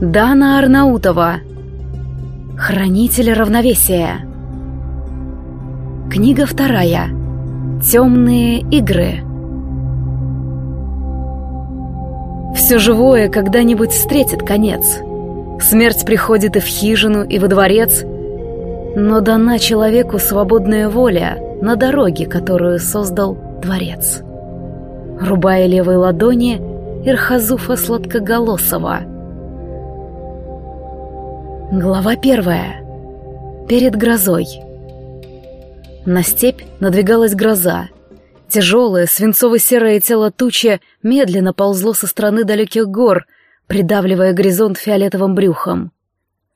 Дана Арнаутова. Хранитель равновесия. Книга вторая. Темные игры. Все живое когда-нибудь встретит конец. Смерть приходит и в хижину, и во дворец, но дана человеку свободная воля на дороге, которую создал дворец. Рубая левой ладони Ирхазуфа Сладкоголосова — Глава первая. Перед грозой. На степь надвигалась гроза. Тяжелое, свинцово-серое тело тучи медленно ползло со стороны далеких гор, придавливая горизонт фиолетовым брюхом.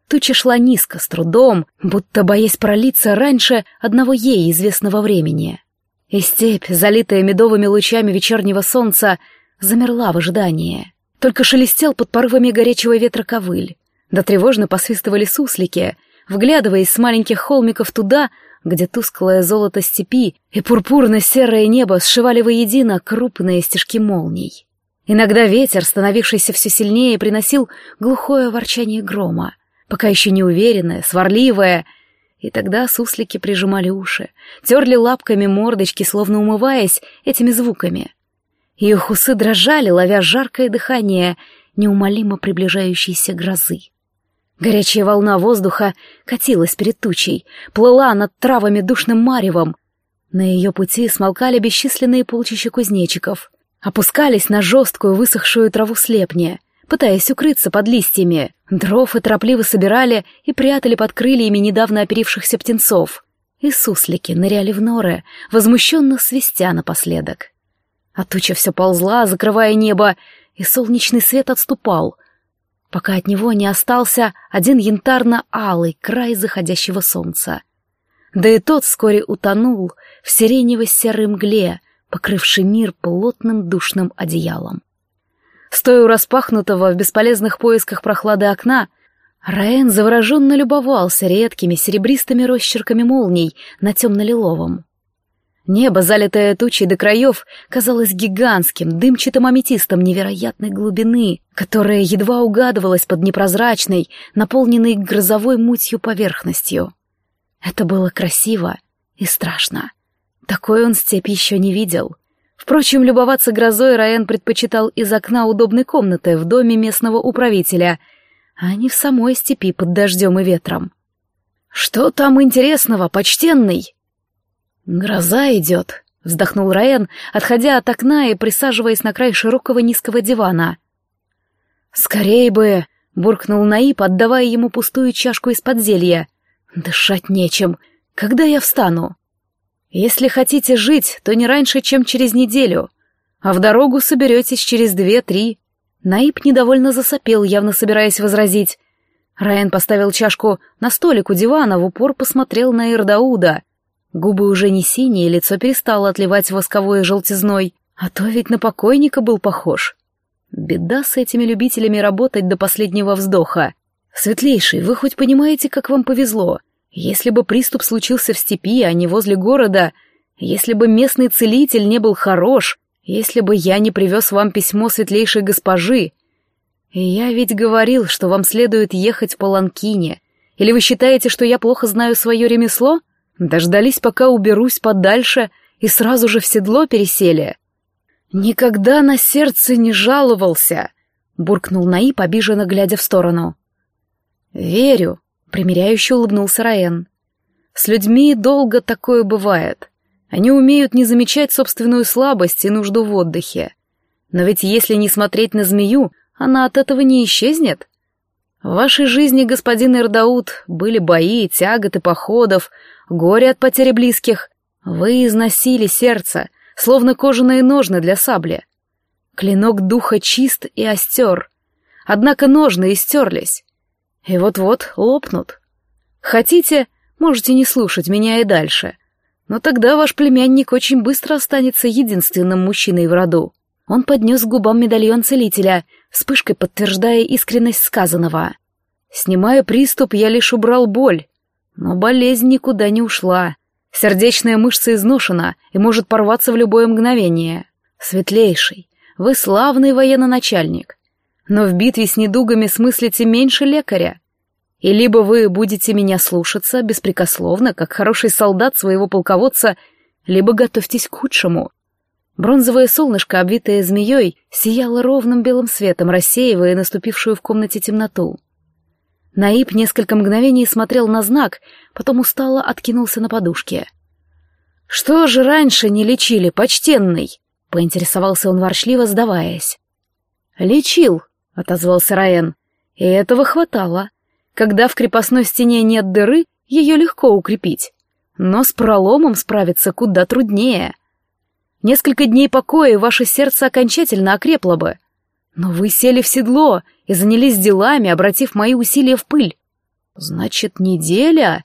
Туча шла низко, с трудом, будто боясь пролиться раньше одного ей известного времени. И степь, залитая медовыми лучами вечернего солнца, замерла в ожидании. Только шелестел под порывами горячего ветра ковыль. Да тревожно посвистывали суслики, вглядываясь с маленьких холмиков туда, где тусклое золото степи и пурпурно-серое небо сшивали воедино крупные стежки молний. Иногда ветер, становившийся все сильнее, приносил глухое ворчание грома, пока еще неуверенное, сварливое, и тогда суслики прижимали уши, терли лапками мордочки, словно умываясь этими звуками. Их усы дрожали, ловя жаркое дыхание неумолимо приближающейся грозы. Горячая волна воздуха катилась перед тучей, плыла над травами душным маревом. На ее пути смолкали бесчисленные полчища кузнечиков, опускались на жесткую высохшую траву слепни, пытаясь укрыться под листьями. Дров и торопливо собирали и прятали под крыльями недавно оперившихся птенцов. И суслики ныряли в норы, возмущенно свистя напоследок. А туча все ползла, закрывая небо, и солнечный свет отступал — пока от него не остался один янтарно-алый край заходящего солнца. Да и тот вскоре утонул в сиренево-серой мгле, покрывший мир плотным душным одеялом. Стоя у распахнутого в бесполезных поисках прохлады окна, Раэн завороженно любовался редкими серебристыми росчерками молний на темно-лиловом. Небо, залитое тучей до краев, казалось гигантским, дымчатым аметистом невероятной глубины, которая едва угадывалась под непрозрачной, наполненной грозовой мутью поверхностью. Это было красиво и страшно. Такой он степь еще не видел. Впрочем, любоваться грозой Раен предпочитал из окна удобной комнаты в доме местного управителя, а не в самой степи под дождем и ветром. «Что там интересного, почтенный?» «Гроза идет», — вздохнул Раен, отходя от окна и присаживаясь на край широкого низкого дивана. «Скорей бы!» — буркнул Наиб, отдавая ему пустую чашку из-под зелья. «Дышать нечем. Когда я встану?» «Если хотите жить, то не раньше, чем через неделю, а в дорогу соберетесь через две-три». Наиб недовольно засопел, явно собираясь возразить. Райан поставил чашку на столик у дивана, в упор посмотрел на Ирдауда — Губы уже не синие, лицо перестало отливать восковой желтизной, а то ведь на покойника был похож. Беда с этими любителями работать до последнего вздоха. Светлейший, вы хоть понимаете, как вам повезло? Если бы приступ случился в степи, а не возле города, если бы местный целитель не был хорош, если бы я не привез вам письмо светлейшей госпожи. Я ведь говорил, что вам следует ехать по Ланкине. Или вы считаете, что я плохо знаю свое ремесло?» Дождались, пока уберусь подальше, и сразу же в седло пересели. «Никогда на сердце не жаловался», — буркнул Наиб, обиженно глядя в сторону. «Верю», — примиряюще улыбнулся Раен. «С людьми долго такое бывает. Они умеют не замечать собственную слабость и нужду в отдыхе. Но ведь если не смотреть на змею, она от этого не исчезнет. В вашей жизни, господин Эрдаут, были бои, тяготы походов, горе от потери близких. Вы износили сердце, словно кожаные ножны для сабли. Клинок духа чист и остер. Однако ножны истерлись. И вот-вот лопнут. Хотите, можете не слушать меня и дальше. Но тогда ваш племянник очень быстро останется единственным мужчиной в роду. Он поднес к губам медальон целителя, вспышкой подтверждая искренность сказанного. Снимая приступ, я лишь убрал боль, но болезнь никуда не ушла. Сердечная мышца изношена и может порваться в любое мгновение. Светлейший, вы славный военно-начальник. но в битве с недугами смыслите меньше лекаря. И либо вы будете меня слушаться беспрекословно, как хороший солдат своего полководца, либо готовьтесь к худшему. Бронзовое солнышко, обвитое змеей, сияло ровным белым светом, рассеивая наступившую в комнате темноту. Наиб несколько мгновений смотрел на знак, потом устало откинулся на подушке. «Что же раньше не лечили, почтенный?» — поинтересовался он ворчливо, сдаваясь. «Лечил», — отозвался Раен, — «и этого хватало. Когда в крепостной стене нет дыры, ее легко укрепить. Но с проломом справиться куда труднее. Несколько дней покоя, и ваше сердце окончательно окрепло бы. Но вы сели в седло и занялись делами, обратив мои усилия в пыль. Значит, неделя?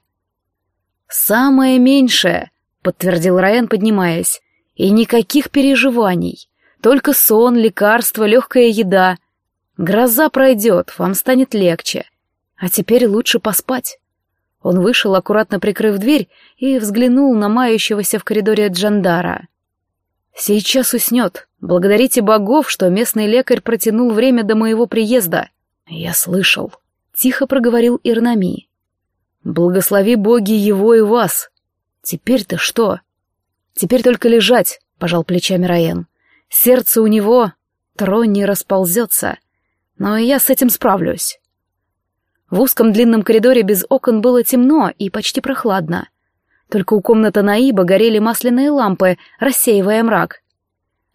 Самое меньшее, подтвердил Райан, поднимаясь. И никаких переживаний. Только сон, лекарства, легкая еда. Гроза пройдет, вам станет легче. А теперь лучше поспать. Он вышел, аккуратно прикрыв дверь, и взглянул на мающегося в коридоре Джандара. «Сейчас уснет. Благодарите богов, что местный лекарь протянул время до моего приезда». «Я слышал», — тихо проговорил Ирнами. «Благослови боги его и вас. Теперь-то что?» «Теперь только лежать», — пожал плечами Раен. «Сердце у него, трон не расползется. Но я с этим справлюсь». В узком длинном коридоре без окон было темно и почти прохладно. Только у комнаты Наиба горели масляные лампы, рассеивая мрак.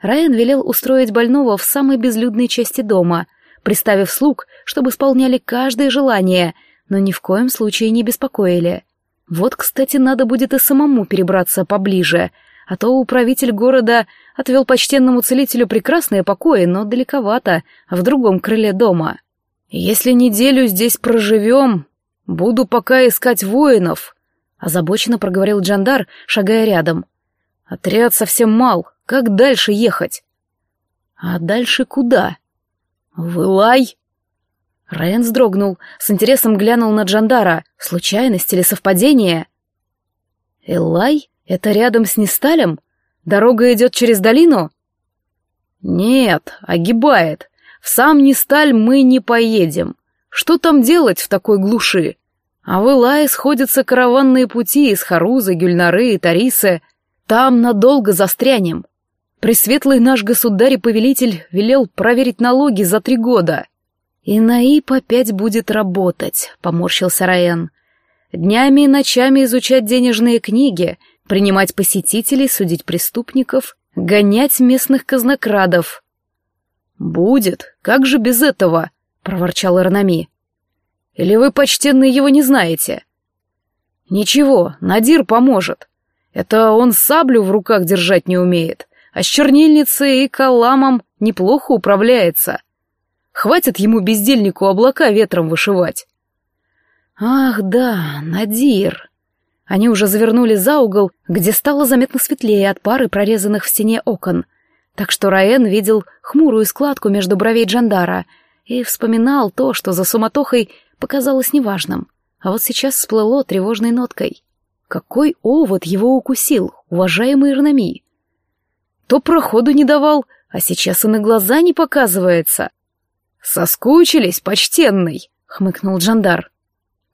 Райан велел устроить больного в самой безлюдной части дома, приставив слуг, чтобы исполняли каждое желание, но ни в коем случае не беспокоили. Вот, кстати, надо будет и самому перебраться поближе, а то управитель города отвел почтенному целителю прекрасные покои, но далековато, в другом крыле дома. «Если неделю здесь проживем, буду пока искать воинов», — озабоченно проговорил Джандар, шагая рядом. «Отряд совсем мал. Как дальше ехать?» «А дальше куда?» «Вылай!» Райан вздрогнул, с интересом глянул на Джандара. Случайность или совпадение? «Элай? Это рядом с Несталем? Дорога идет через долину?» «Нет, огибает. В сам Несталь мы не поедем. Что там делать в такой глуши? А в Илае сходятся караванные пути из Харуза, Гюльнары и Тарисы. Там надолго застрянем. Пресветлый наш государь и повелитель велел проверить налоги за три года. И Наиб опять будет работать, поморщился Раен. Днями и ночами изучать денежные книги, принимать посетителей, судить преступников, гонять местных казнокрадов. «Будет, как же без этого?» — проворчал Эрнами. «Или вы, почтенный, его не знаете?» «Ничего, Надир поможет. Это он саблю в руках держать не умеет, а с чернильницей и каламом неплохо управляется. Хватит ему бездельнику облака ветром вышивать». «Ах да, Надир!» Они уже завернули за угол, где стало заметно светлее от пары прорезанных в стене окон — так что Раен видел хмурую складку между бровей Джандара и вспоминал то, что за суматохой показалось неважным, а вот сейчас всплыло тревожной ноткой. Какой овод его укусил, уважаемый Ирнами? То проходу не давал, а сейчас и на глаза не показывается. «Соскучились, почтенный», — хмыкнул Джандар.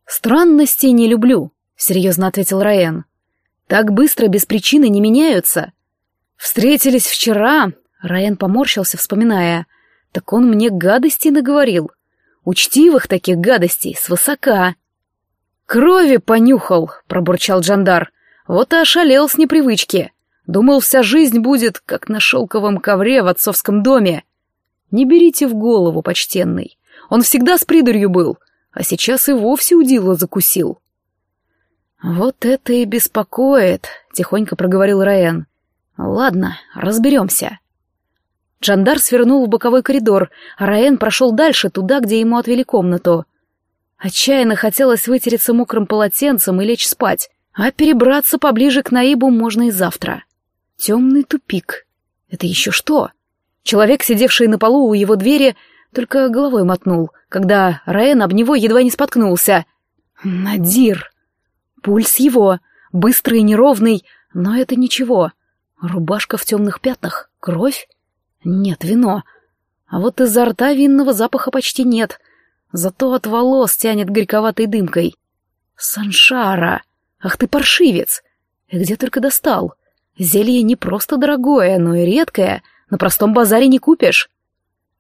«Странностей не люблю», — серьезно ответил Раен. «Так быстро без причины не меняются. «Встретились вчера», — Райан поморщился, вспоминая. «Так он мне гадости наговорил. Учтивых таких гадостей, свысока». «Крови понюхал», — пробурчал Джандар. «Вот и ошалел с непривычки. Думал, вся жизнь будет, как на шелковом ковре в отцовском доме. Не берите в голову, почтенный. Он всегда с придурью был, а сейчас и вовсе удила закусил». «Вот это и беспокоит», — тихонько проговорил Райан. Ладно, разберемся. Джандар свернул в боковой коридор, а Раен прошел дальше, туда, где ему отвели комнату. Отчаянно хотелось вытереться мокрым полотенцем и лечь спать, а перебраться поближе к Наибу можно и завтра. Темный тупик. Это еще что? Человек, сидевший на полу у его двери, только головой мотнул, когда Раен об него едва не споткнулся. Надир. Пульс его, быстрый и неровный, но это ничего. Рубашка в темных пятнах? Кровь? Нет, вино. А вот изо рта винного запаха почти нет. Зато от волос тянет горьковатой дымкой. Саншара! Ах ты паршивец! И где только достал? Зелье не просто дорогое, но и редкое. На простом базаре не купишь.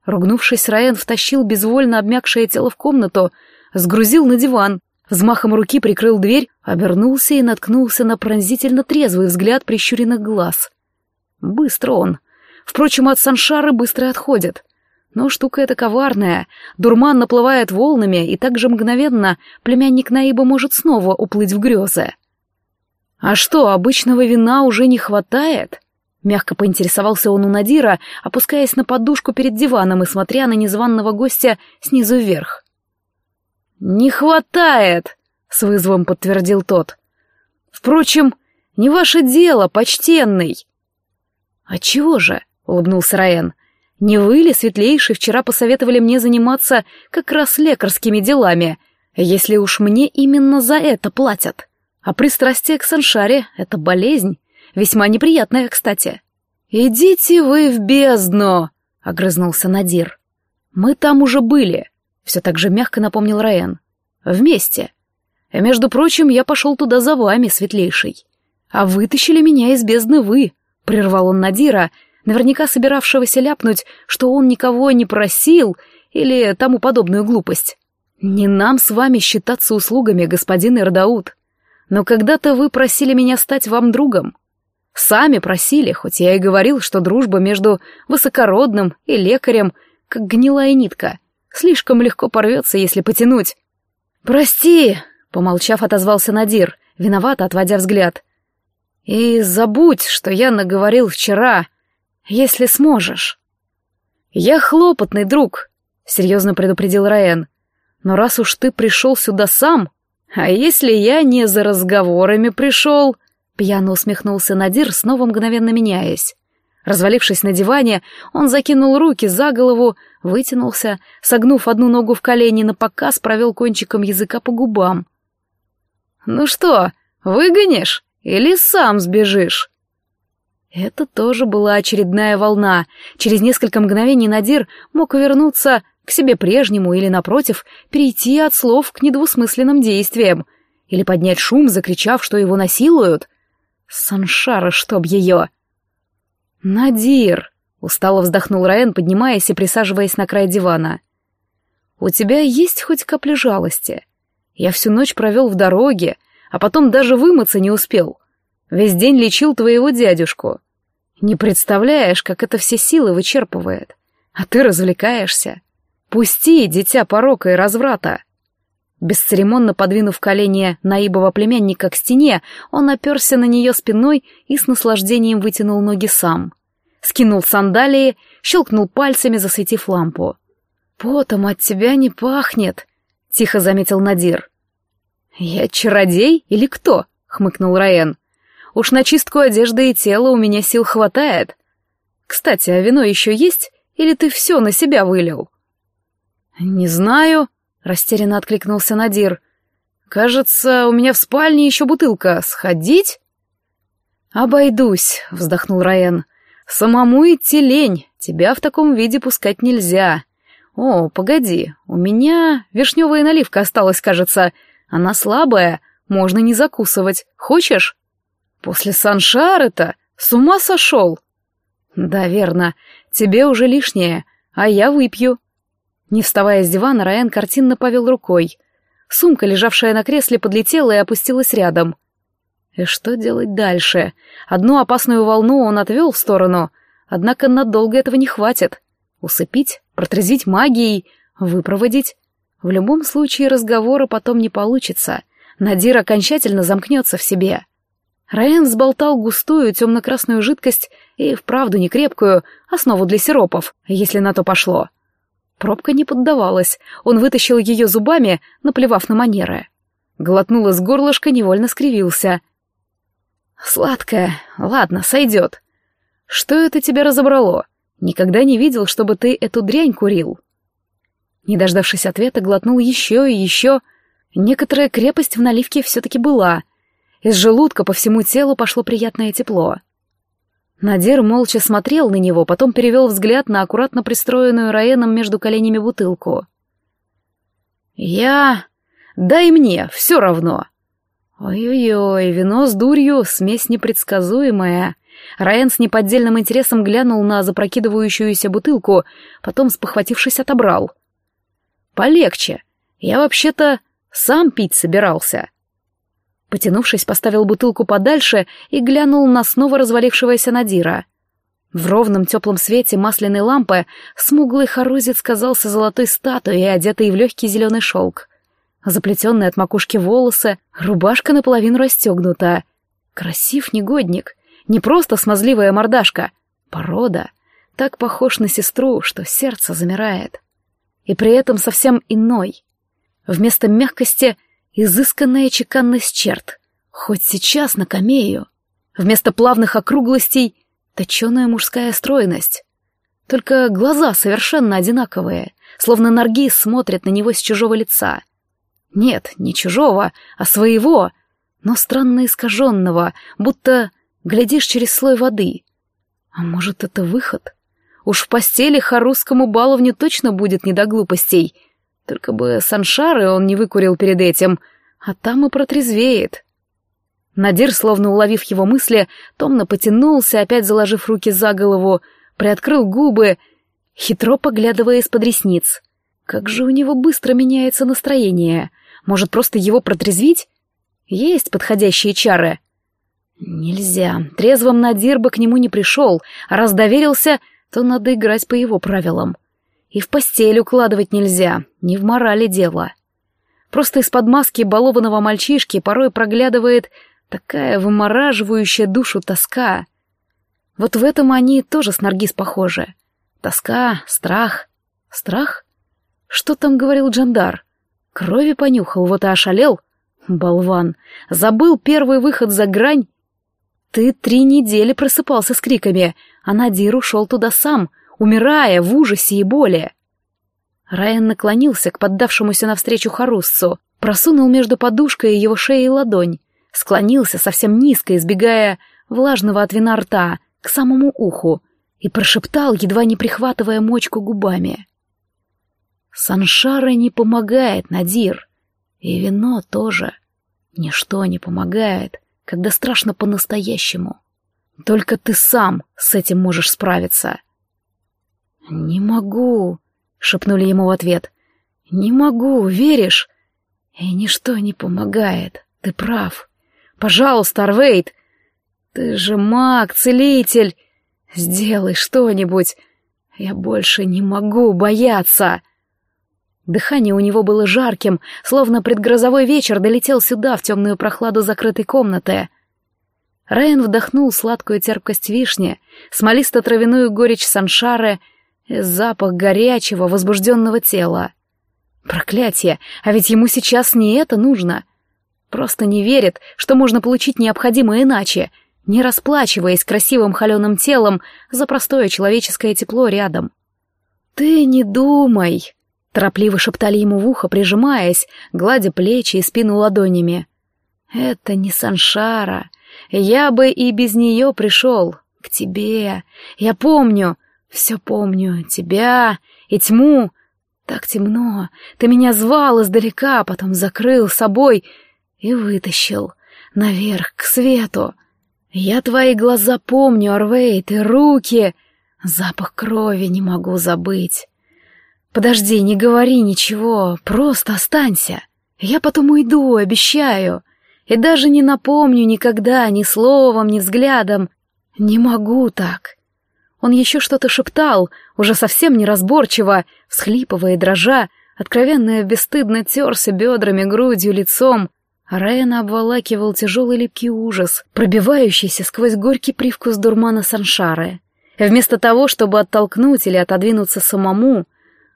Ругнувшись, Раен втащил безвольно обмякшее тело в комнату, сгрузил на диван, взмахом руки прикрыл дверь, обернулся и наткнулся на пронзительно трезвый взгляд прищуренных глаз. Быстро он. Впрочем, от Саншары быстро отходит. Но штука эта коварная. Дурман наплывает волнами, и так же мгновенно племянник Наиба может снова уплыть в грезы. «А что, обычного вина уже не хватает?» Мягко поинтересовался он у Надира, опускаясь на подушку перед диваном и смотря на незваного гостя снизу вверх. «Не хватает!» — с вызовом подтвердил тот. «Впрочем, не ваше дело, почтенный!» «А чего же?» — улыбнулся Раен. Не вы ли, светлейший, вчера посоветовали мне заниматься как раз лекарскими делами, если уж мне именно за это платят? А пристрастие к саншаре — это болезнь, весьма неприятная, кстати. «Идите вы в бездну!» — огрызнулся Надир. «Мы там уже были», — все так же мягко напомнил Раен. «Вместе. И, между прочим, я пошел туда за вами, светлейший. А вытащили меня из бездны вы», — прервал он Надира, — наверняка собиравшегося ляпнуть, что он никого не просил или тому подобную глупость. Не нам с вами считаться услугами, господин Эрдаут. Но когда-то вы просили меня стать вам другом. Сами просили, хоть я и говорил, что дружба между высокородным и лекарем, как гнилая нитка, слишком легко порвется, если потянуть. «Прости», — помолчав, отозвался Надир, виновато отводя взгляд. «И забудь, что я наговорил вчера», — если сможешь. Я хлопотный друг, серьезно предупредил Раен. Но раз уж ты пришел сюда сам, а если я не за разговорами пришел? Пьяно усмехнулся Надир, снова мгновенно меняясь. Развалившись на диване, он закинул руки за голову, вытянулся, согнув одну ногу в колени, на показ провел кончиком языка по губам. «Ну что, выгонишь или сам сбежишь?» Это тоже была очередная волна. Через несколько мгновений Надир мог вернуться к себе прежнему или, напротив, перейти от слов к недвусмысленным действиям. Или поднять шум, закричав, что его насилуют. Саншара, чтоб ее! «Надир!» — устало вздохнул Раен, поднимаясь и присаживаясь на край дивана. «У тебя есть хоть капля жалости? Я всю ночь провел в дороге, а потом даже вымыться не успел. Весь день лечил твоего дядюшку. Не представляешь, как это все силы вычерпывает. А ты развлекаешься. Пусти, дитя порока и разврата. Бесцеремонно подвинув колени наибого племянника к стене, он оперся на нее спиной и с наслаждением вытянул ноги сам. Скинул сандалии, щелкнул пальцами, засветив лампу. «Потом от тебя не пахнет», — тихо заметил Надир. «Я чародей или кто?» — хмыкнул Раен. Уж на чистку одежды и тела у меня сил хватает. Кстати, а вино еще есть? Или ты все на себя вылил?» «Не знаю», — растерянно откликнулся Надир. «Кажется, у меня в спальне еще бутылка. Сходить?» «Обойдусь», — вздохнул Раен. «Самому идти лень. Тебя в таком виде пускать нельзя. О, погоди, у меня вишневая наливка осталась, кажется. Она слабая, можно не закусывать. Хочешь?» После Саншары-то с ума сошел? Да, верно, тебе уже лишнее, а я выпью. Не вставая с дивана, Райан картинно повел рукой. Сумка, лежавшая на кресле, подлетела и опустилась рядом. И что делать дальше? Одну опасную волну он отвел в сторону, однако надолго этого не хватит. Усыпить, протрезвить магией, выпроводить. В любом случае разговора потом не получится. Надир окончательно замкнется в себе. Раен взболтал густую темно-красную жидкость и вправду не крепкую, основу для сиропов, если на то пошло. Пробка не поддавалась, он вытащил ее зубами, наплевав на манеры. Глотнул из горлышка, невольно скривился. «Сладкая, ладно, сойдет. Что это тебя разобрало? Никогда не видел, чтобы ты эту дрянь курил». Не дождавшись ответа, глотнул еще и еще. Некоторая крепость в наливке все-таки была — из желудка по всему телу пошло приятное тепло. Надир молча смотрел на него, потом перевел взгляд на аккуратно пристроенную Раеном между коленями бутылку. «Я... Дай мне, все равно!» Ой-ой-ой, вино с дурью, смесь непредсказуемая. Раен с неподдельным интересом глянул на запрокидывающуюся бутылку, потом, спохватившись, отобрал. «Полегче. Я вообще-то сам пить собирался». Потянувшись, поставил бутылку подальше и глянул на снова развалившегося Надира. В ровном теплом свете масляной лампы смуглый хорозец казался золотой статуей, одетой в легкий зеленый шелк. Заплетенные от макушки волосы, рубашка наполовину расстегнута. Красив негодник, не просто смазливая мордашка, порода. Так похож на сестру, что сердце замирает. И при этом совсем иной. Вместо мягкости — изысканная чеканность черт, хоть сейчас на камею. Вместо плавных округлостей — точеная мужская стройность. Только глаза совершенно одинаковые, словно Наргиз смотрит на него с чужого лица. Нет, не чужого, а своего, но странно искаженного, будто глядишь через слой воды. А может, это выход? Уж в постели харусскому баловню точно будет не до глупостей — только бы саншары он не выкурил перед этим, а там и протрезвеет. Надир, словно уловив его мысли, томно потянулся, опять заложив руки за голову, приоткрыл губы, хитро поглядывая из-под ресниц. Как же у него быстро меняется настроение. Может, просто его протрезвить? Есть подходящие чары. Нельзя. Трезвым Надир бы к нему не пришел, а раз доверился, то надо играть по его правилам. И в постель укладывать нельзя, не в морали дело. Просто из-под маски балованного мальчишки порой проглядывает такая вымораживающая душу тоска. Вот в этом они тоже с Наргиз похожи. Тоска, страх. Страх? Что там говорил Джандар? Крови понюхал, вот и ошалел. Болван. Забыл первый выход за грань. Ты три недели просыпался с криками, а Надир ушел туда сам — умирая в ужасе и боли. Райан наклонился к поддавшемуся навстречу Харусцу, просунул между подушкой и его шеей ладонь, склонился совсем низко, избегая влажного от вина рта, к самому уху, и прошептал, едва не прихватывая мочку губами. «Саншара не помогает, Надир, и вино тоже. Ничто не помогает, когда страшно по-настоящему. Только ты сам с этим можешь справиться». «Не могу», — шепнули ему в ответ. «Не могу, веришь?» «И ничто не помогает, ты прав. Пожалуйста, Арвейд, ты же маг, целитель. Сделай что-нибудь. Я больше не могу бояться». Дыхание у него было жарким, словно предгрозовой вечер долетел сюда, в темную прохладу закрытой комнаты. Райан вдохнул сладкую терпкость вишни, смолисто-травяную горечь саншары — запах горячего, возбужденного тела. Проклятие, а ведь ему сейчас не это нужно. Просто не верит, что можно получить необходимое иначе, не расплачиваясь красивым холеным телом за простое человеческое тепло рядом. «Ты не думай!» — торопливо шептали ему в ухо, прижимаясь, гладя плечи и спину ладонями. «Это не Саншара. Я бы и без нее пришел. К тебе. Я помню. Все помню, тебя и тьму. Так темно. Ты меня звал издалека, потом закрыл собой и вытащил наверх, к свету. Я твои глаза помню, Арвейт, и руки. Запах крови не могу забыть. Подожди, не говори ничего, просто останься. Я потом уйду, обещаю. И даже не напомню никогда, ни словом, ни взглядом. Не могу так. Он еще что-то шептал, уже совсем неразборчиво, всхлипывая и дрожа, откровенно и бесстыдно терся бедрами, грудью, лицом. А Райана обволакивал тяжелый липкий ужас, пробивающийся сквозь горький привкус дурмана саншары. Вместо того, чтобы оттолкнуть или отодвинуться самому,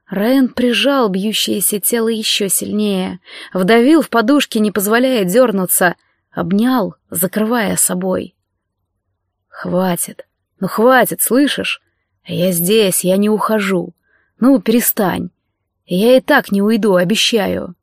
Райан прижал бьющееся тело еще сильнее, вдавил в подушки, не позволяя дернуться, обнял, закрывая собой. «Хватит», ну хватит, слышишь? Я здесь, я не ухожу. Ну, перестань. Я и так не уйду, обещаю.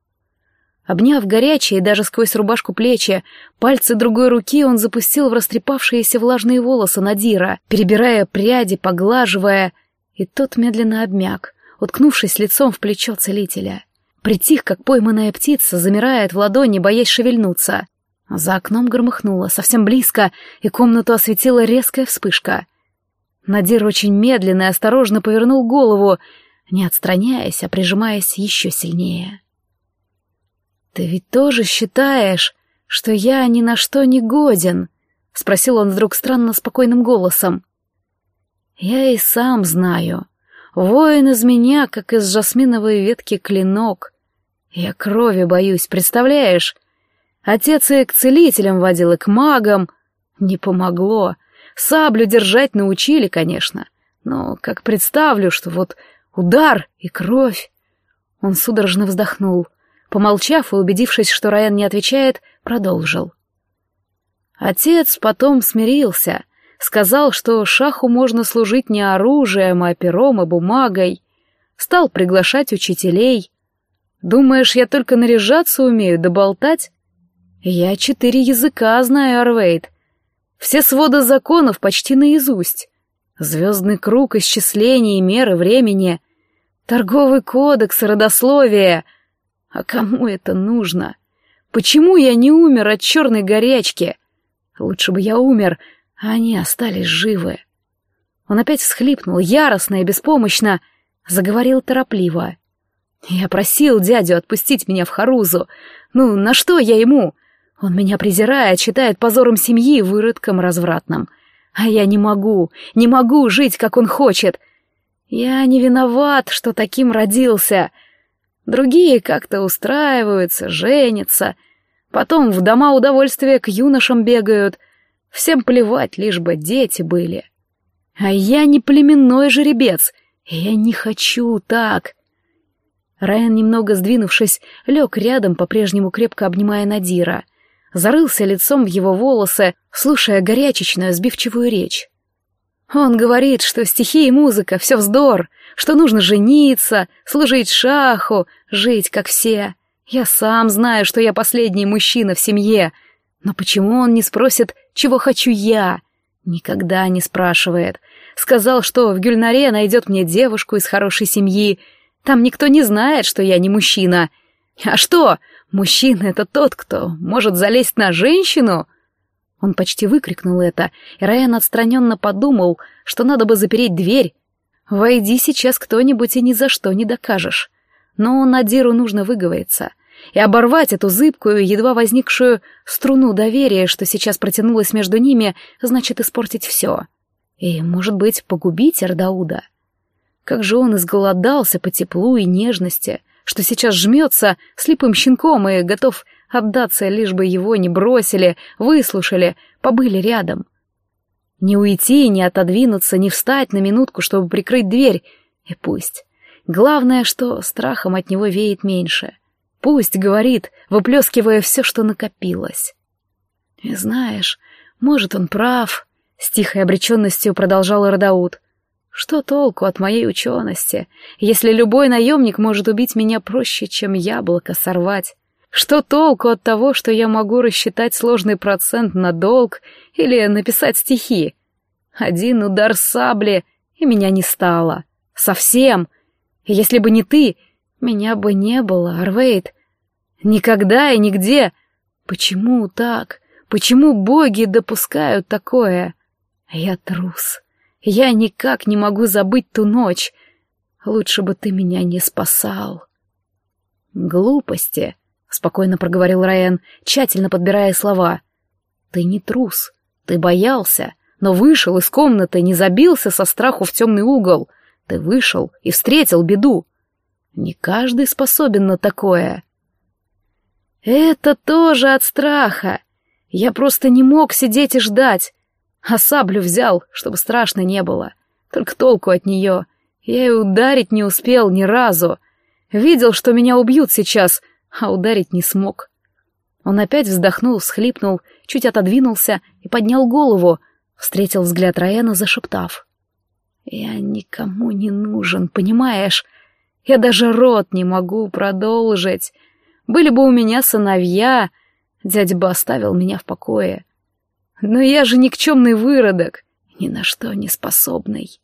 Обняв горячие даже сквозь рубашку плечи, пальцы другой руки он запустил в растрепавшиеся влажные волосы Надира, перебирая пряди, поглаживая, и тот медленно обмяк, уткнувшись лицом в плечо целителя. Притих, как пойманная птица, замирает в ладони, боясь шевельнуться. За окном громыхнуло, совсем близко, и комнату осветила резкая вспышка. Надир очень медленно и осторожно повернул голову, не отстраняясь, а прижимаясь еще сильнее. «Ты ведь тоже считаешь, что я ни на что не годен?» — спросил он вдруг странно спокойным голосом. «Я и сам знаю. Воин из меня, как из жасминовой ветки клинок. Я крови боюсь, представляешь? Отец и к целителям водил, и к магам. Не помогло. Саблю держать научили, конечно. Но как представлю, что вот удар и кровь... Он судорожно вздохнул. Помолчав и убедившись, что Райан не отвечает, продолжил. Отец потом смирился, сказал, что шаху можно служить не оружием, а пером и бумагой. Стал приглашать учителей. Думаешь, я только наряжаться умею, да болтать? Я четыре языка знаю, Арвейд. Все своды законов почти наизусть. Звездный круг, исчисления, меры времени, торговый кодекс, родословие — а кому это нужно? Почему я не умер от черной горячки? Лучше бы я умер, а они остались живы. Он опять всхлипнул, яростно и беспомощно, заговорил торопливо. Я просил дядю отпустить меня в Харузу. Ну, на что я ему? Он меня презирает, считает позором семьи, выродком развратным. А я не могу, не могу жить, как он хочет. Я не виноват, что таким родился. Другие как-то устраиваются, женятся, потом в дома удовольствия к юношам бегают. Всем плевать, лишь бы дети были. А я не племенной жеребец, я не хочу так. Райан, немного сдвинувшись, лег рядом, по-прежнему крепко обнимая Надира. Зарылся лицом в его волосы, слушая горячечную, сбивчивую речь. Он говорит, что стихи и музыка — все вздор, что нужно жениться, служить шаху, жить как все. Я сам знаю, что я последний мужчина в семье, но почему он не спросит, чего хочу я? Никогда не спрашивает. Сказал, что в Гюльнаре найдет мне девушку из хорошей семьи. Там никто не знает, что я не мужчина. А что? Мужчина — это тот, кто может залезть на женщину — он почти выкрикнул это, и Райан отстраненно подумал, что надо бы запереть дверь. «Войди сейчас кто-нибудь и ни за что не докажешь». Но Надиру нужно выговориться и оборвать эту зыбкую, едва возникшую струну доверия, что сейчас протянулась между ними, значит испортить все. И, может быть, погубить Эрдауда. Как же он изголодался по теплу и нежности, что сейчас жмется слепым щенком и готов отдаться, лишь бы его не бросили, выслушали, побыли рядом. Не уйти, не отодвинуться, не встать на минутку, чтобы прикрыть дверь. И пусть. Главное, что страхом от него веет меньше. Пусть говорит, выплескивая все, что накопилось. И знаешь, может, он прав, — с тихой обреченностью продолжал Радаут. Что толку от моей учености, если любой наемник может убить меня проще, чем яблоко сорвать? Что толку от того, что я могу рассчитать сложный процент на долг или написать стихи? Один удар сабли, и меня не стало. Совсем. Если бы не ты, меня бы не было, Арвейд. Никогда и нигде. Почему так? Почему боги допускают такое? Я трус. Я никак не могу забыть ту ночь. Лучше бы ты меня не спасал. Глупости, спокойно проговорил Райан, тщательно подбирая слова. Ты не трус. Ты боялся, но вышел из комнаты, не забился со страху в темный угол. Ты вышел и встретил беду. Не каждый способен на такое. Это тоже от страха. Я просто не мог сидеть и ждать. А саблю взял, чтобы страшно не было. Только толку от нее. Я и ударить не успел ни разу. Видел, что меня убьют сейчас, а ударить не смог. Он опять вздохнул, всхлипнул, чуть отодвинулся и поднял голову, встретил взгляд Раяна, зашептав. «Я никому не нужен, понимаешь? Я даже рот не могу продолжить. Были бы у меня сыновья, дядя бы оставил меня в покое. Но я же никчемный выродок, ни на что не способный.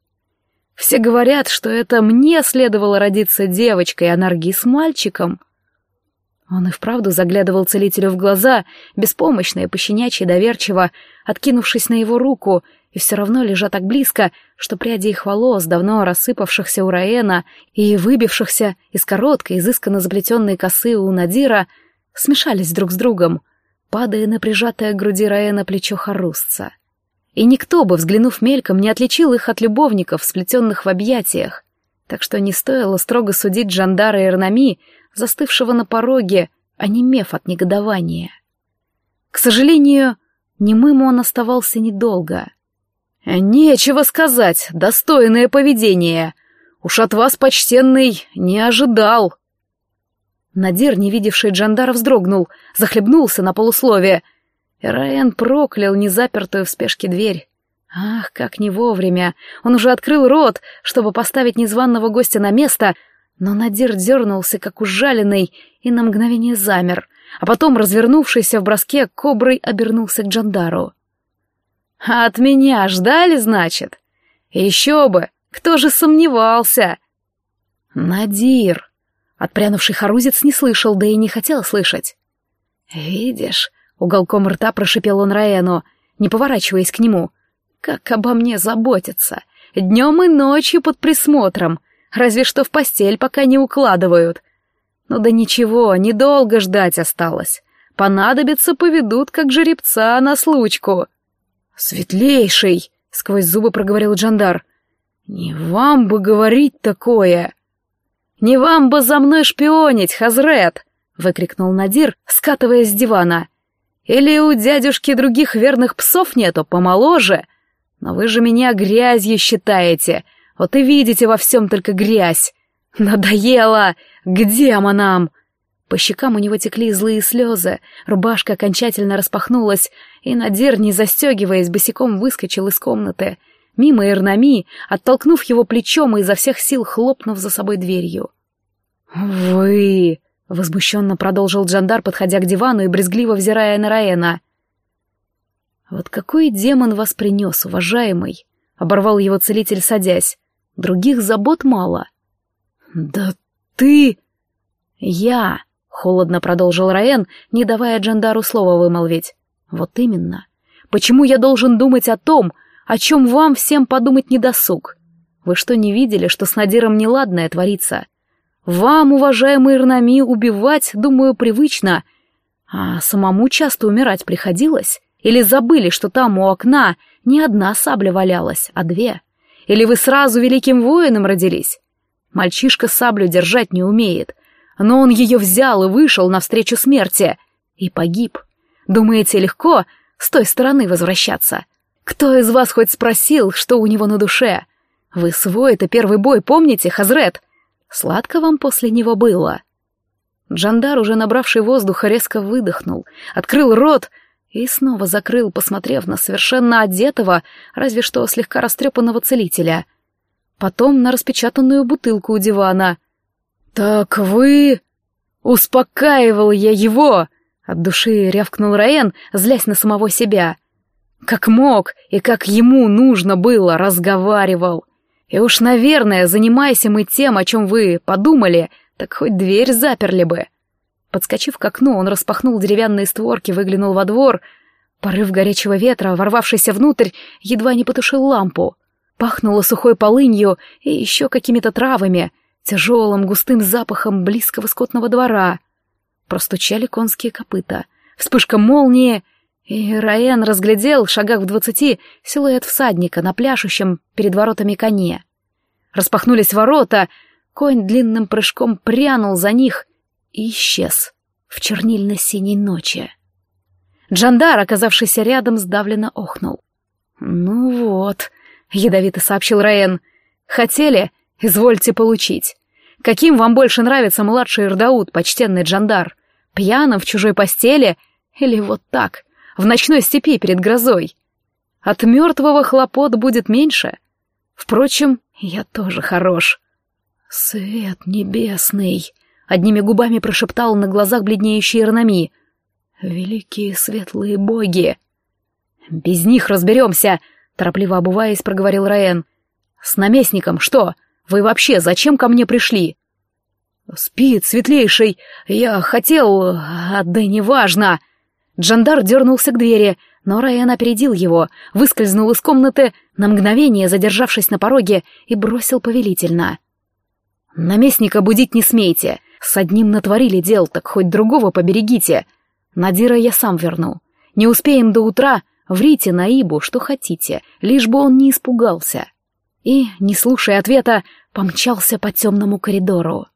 Все говорят, что это мне следовало родиться девочкой, а Наргиз — мальчиком. Он и вправду заглядывал целителю в глаза, беспомощно и пощенячьи доверчиво, откинувшись на его руку, и все равно лежа так близко, что пряди их волос, давно рассыпавшихся у Раэна и выбившихся из короткой, изысканно заплетенной косы у Надира, смешались друг с другом, падая на прижатое к груди Раэна плечо Харусца. И никто бы, взглянув мельком, не отличил их от любовников, сплетенных в объятиях, так что не стоило строго судить Джандара и Эрнами, застывшего на пороге, онемев от негодования. К сожалению, немым он оставался недолго. «Нечего сказать, достойное поведение. Уж от вас, почтенный, не ожидал». Надир, не видевший Джандара, вздрогнул, захлебнулся на полусловие. Раен проклял незапертую в спешке дверь. Ах, как не вовремя! Он уже открыл рот, чтобы поставить незваного гостя на место, но Надир дернулся, как ужаленный, и на мгновение замер, а потом, развернувшийся в броске, коброй обернулся к Джандару. «А от меня ждали, значит? Еще бы! Кто же сомневался?» «Надир!» Отпрянувший харузец не слышал, да и не хотел слышать. «Видишь?» — уголком рта прошипел он Раэну, не поворачиваясь к нему. «Как обо мне заботятся! Днем и ночью под присмотром!» Разве что в постель пока не укладывают. Ну да ничего, недолго ждать осталось. Понадобится, поведут, как жеребца на случку. «Светлейший!» — сквозь зубы проговорил Джандар. «Не вам бы говорить такое!» «Не вам бы за мной шпионить, Хазрет!» — выкрикнул Надир, скатываясь с дивана. «Или у дядюшки других верных псов нету, помоложе? Но вы же меня грязью считаете, вот и видите во всем только грязь. Надоело! К демонам!» По щекам у него текли злые слезы, рубашка окончательно распахнулась, и Надир, не застегиваясь, босиком выскочил из комнаты, мимо Эрнами, оттолкнув его плечом и изо всех сил хлопнув за собой дверью. «Вы...» — возмущенно продолжил Джандар, подходя к дивану и брезгливо взирая на Раэна. «Вот какой демон вас принес, уважаемый?» — оборвал его целитель, садясь. Других забот мало. «Да ты...» «Я...» — холодно продолжил Раен, не давая Джандару слова вымолвить. «Вот именно. Почему я должен думать о том, о чем вам всем подумать не досуг? Вы что, не видели, что с Надиром неладное творится? Вам, уважаемый Ирнами, убивать, думаю, привычно, а самому часто умирать приходилось? Или забыли, что там у окна не одна сабля валялась, а две?» Или вы сразу великим воином родились? Мальчишка саблю держать не умеет, но он ее взял и вышел навстречу смерти. И погиб. Думаете, легко с той стороны возвращаться? Кто из вас хоть спросил, что у него на душе? Вы свой это первый бой помните, Хазрет? Сладко вам после него было?» Джандар, уже набравший воздуха, резко выдохнул, открыл рот — и снова закрыл, посмотрев на совершенно одетого, разве что слегка растрепанного целителя. Потом на распечатанную бутылку у дивана. «Так вы...» «Успокаивал я его!» От души рявкнул Раен, злясь на самого себя. «Как мог и как ему нужно было, разговаривал. И уж, наверное, занимайся мы тем, о чем вы подумали, так хоть дверь заперли бы». Подскочив к окну, он распахнул деревянные створки, выглянул во двор. Порыв горячего ветра, ворвавшийся внутрь, едва не потушил лампу. Пахнуло сухой полынью и еще какими-то травами, тяжелым густым запахом близкого скотного двора. Простучали конские копыта. Вспышка молнии, и Раен разглядел, в шагах в двадцати, силуэт всадника на пляшущем перед воротами коне. Распахнулись ворота, конь длинным прыжком прянул за них и исчез в чернильно-синей ночи. Джандар, оказавшийся рядом, сдавленно охнул. «Ну вот», — ядовито сообщил Раен, — «хотели? Извольте получить. Каким вам больше нравится младший Ирдаут, почтенный Джандар? Пьяным в чужой постели или вот так, в ночной степи перед грозой? От мертвого хлопот будет меньше. Впрочем, я тоже хорош». «Свет небесный!» одними губами прошептал на глазах бледнеющей Ирнами. «Великие светлые боги!» «Без них разберемся!» — торопливо обуваясь, проговорил Раен. «С наместником что? Вы вообще зачем ко мне пришли?» «Спит, светлейший! Я хотел... А, да неважно!» Джандар дернулся к двери, но Райан опередил его, выскользнул из комнаты, на мгновение задержавшись на пороге, и бросил повелительно. «Наместника будить не смейте. С одним натворили дел, так хоть другого поберегите. Надира я сам верну. Не успеем до утра, врите Наибу, что хотите, лишь бы он не испугался». И, не слушая ответа, помчался по темному коридору.